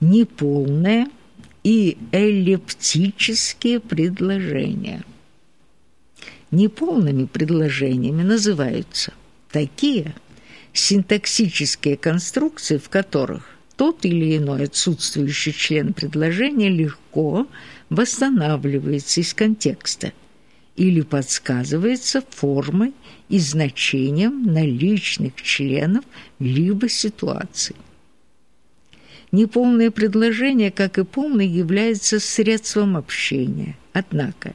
неполное и эллиптические предложения. Неполными предложениями называются такие синтаксические конструкции, в которых тот или иной отсутствующий член предложения легко восстанавливается из контекста или подсказывается формой и значением наличных членов либо ситуаций. Неполное предложение, как и полное, является средством общения. Однако,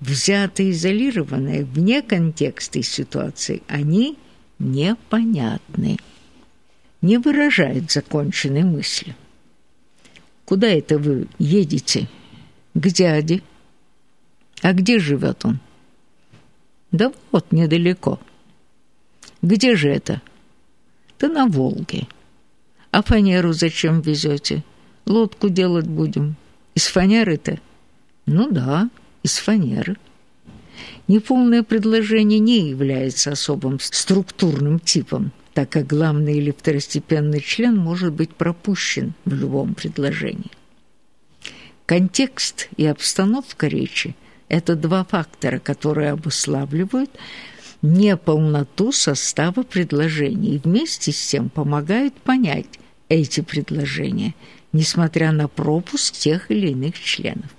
взятые изолированные вне контекста и ситуации, они непонятны, не выражают законченной мысли. «Куда это вы едете?» «К дяде». «А где живет он?» «Да вот, недалеко». «Где же это?» «Да на Волге». А фанеру зачем везете? Лодку делать будем. Из фанеры-то? Ну да, из фанеры. Неполное предложение не является особым структурным типом, так как главный или второстепенный член может быть пропущен в любом предложении. Контекст и обстановка речи – это два фактора, которые обуславливают неполноту состава предложений и вместе с тем помогают понять, эти предложения, несмотря на пропуск тех или иных членов.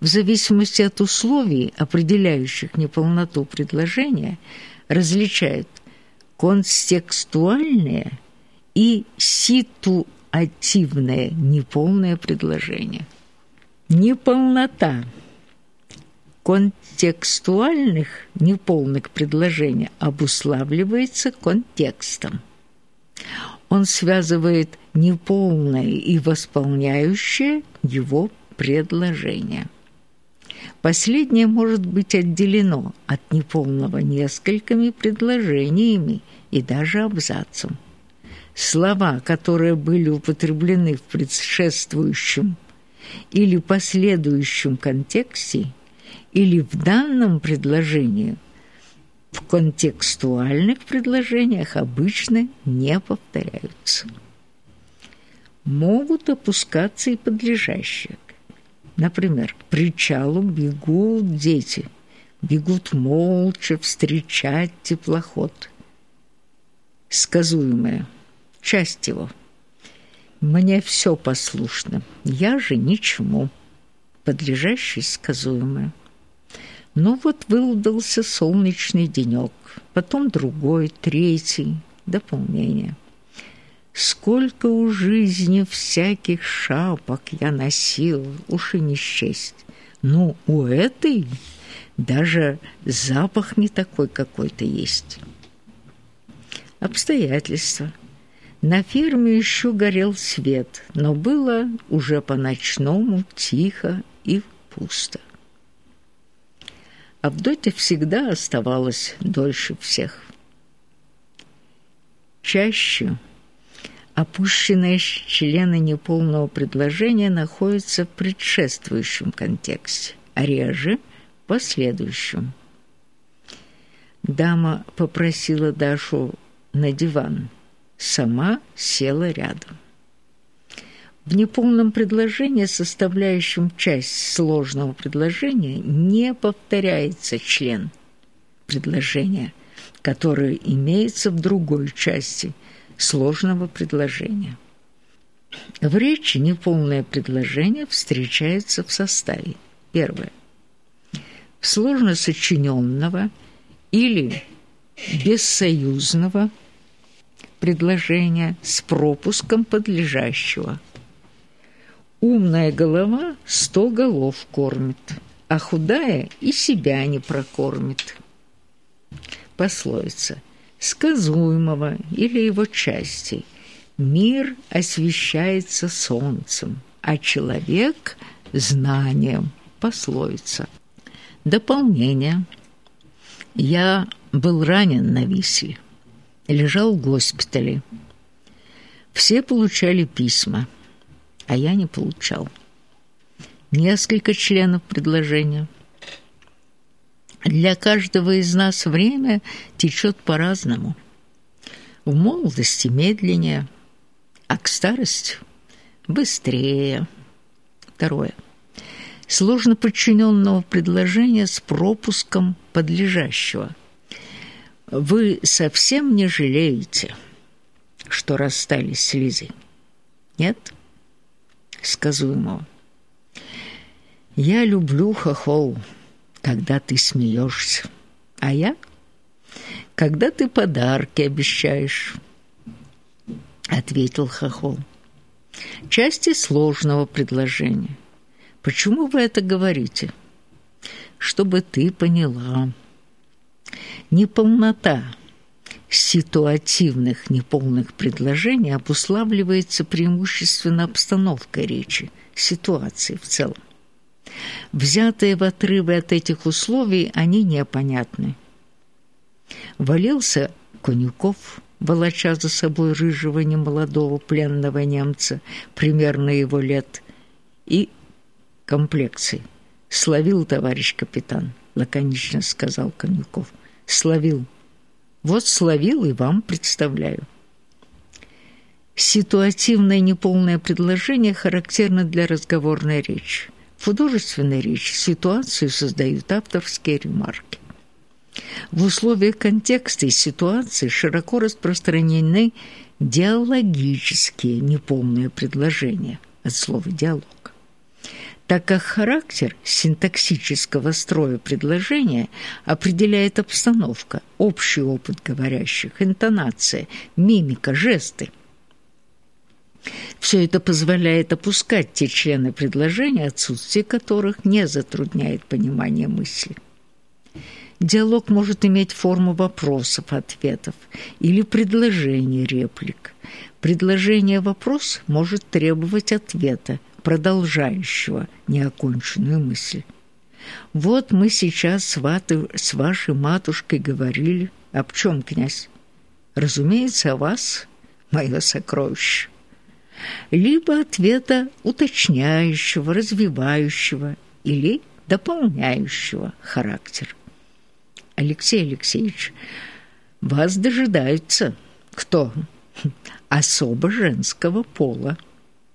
В зависимости от условий, определяющих неполноту предложения, различают контекстуальные и ситуативное неполное предложение. Неполнота контекстуальных неполных предложений обуславливается контекстом он связывает неполное и восполняющее его предложение. Последнее может быть отделено от неполного несколькими предложениями и даже абзацем. Слова, которые были употреблены в предшествующем или последующем контексте или в данном предложении – в контекстуальных предложениях обычно не повторяются. Могут опускаться и подлежащие. Например, к причалу бегут дети, бегут молча встречать теплоход. Сказуемое, часть его. Мне все послушно, я же ничему. Подлежащее сказуемое. Ну вот выдался солнечный денёк, потом другой, третий, дополнение. Сколько у жизни всяких шапок я носил, уж и не счесть. Ну, у этой даже запах не такой какой-то есть. Обстоятельства. На ферме еще горел свет, но было уже по-ночному тихо и пусто. Авдотья всегда оставалась дольше всех. Чаще опущенные члены неполного предложения находятся в предшествующем контексте, а реже – последующем. Дама попросила Дашу на диван, сама села рядом. В неполном предложении, составляющем часть сложного предложения, не повторяется член предложения, который имеется в другой части сложного предложения. В речи неполное предложение встречается в составе. Первое. Сложно сочиненного или бессоюзного предложения с пропуском подлежащего – Умная голова сто голов кормит, а худая и себя не прокормит. Пословица сказуемого или его части. Мир освещается солнцем, а человек – знанием. Пословица. Дополнение. Я был ранен на Висле, лежал в госпитале. Все получали письма – а я не получал. Несколько членов предложения. Для каждого из нас время течет по-разному. В молодости медленнее, а к старости быстрее. Второе. Сложно подчиненного предложения с пропуском подлежащего. Вы совсем не жалеете, что расстались с Лизой? Нет? Сказуемого. Я люблю хохол, когда ты смеешься, а я, когда ты подарки обещаешь, ответил хохол. Части сложного предложения. Почему вы это говорите? Чтобы ты поняла. Неполнота ситуативных неполных предложений обуславливается преимущественно обстановкой речи, ситуацией в целом. Взятые в отрывы от этих условий, они непонятны. Валился Конюков, волоча за собой рыжего немолодого пленного немца, примерно его лет, и комплекции. «Словил, товарищ капитан», — лаконично сказал Конюков. «Словил. Вот словил и вам представляю». Ситуативное неполное предложение характерно для разговорной речи. В художественной речи ситуацию создают авторские ремарки. В условиях контекста и ситуации широко распространены диалогические неполные предложения от слова «диалог» так как характер синтаксического строя предложения определяет обстановка, общий опыт говорящих, интонация, мимика, жесты. Все это позволяет опускать те члены предложения, отсутствие которых не затрудняет понимание мысли. Диалог может иметь форму вопросов, ответов или предложений, реплик. Предложение-вопрос может требовать ответа, продолжающего неоконченную мысль. Вот мы сейчас с, ваты, с вашей матушкой говорили. Об чем, князь? Разумеется, о вас, мое сокровище. Либо ответа уточняющего, развивающего или дополняющего характер. Алексей Алексеевич, вас дожидаются кто? Особо женского пола.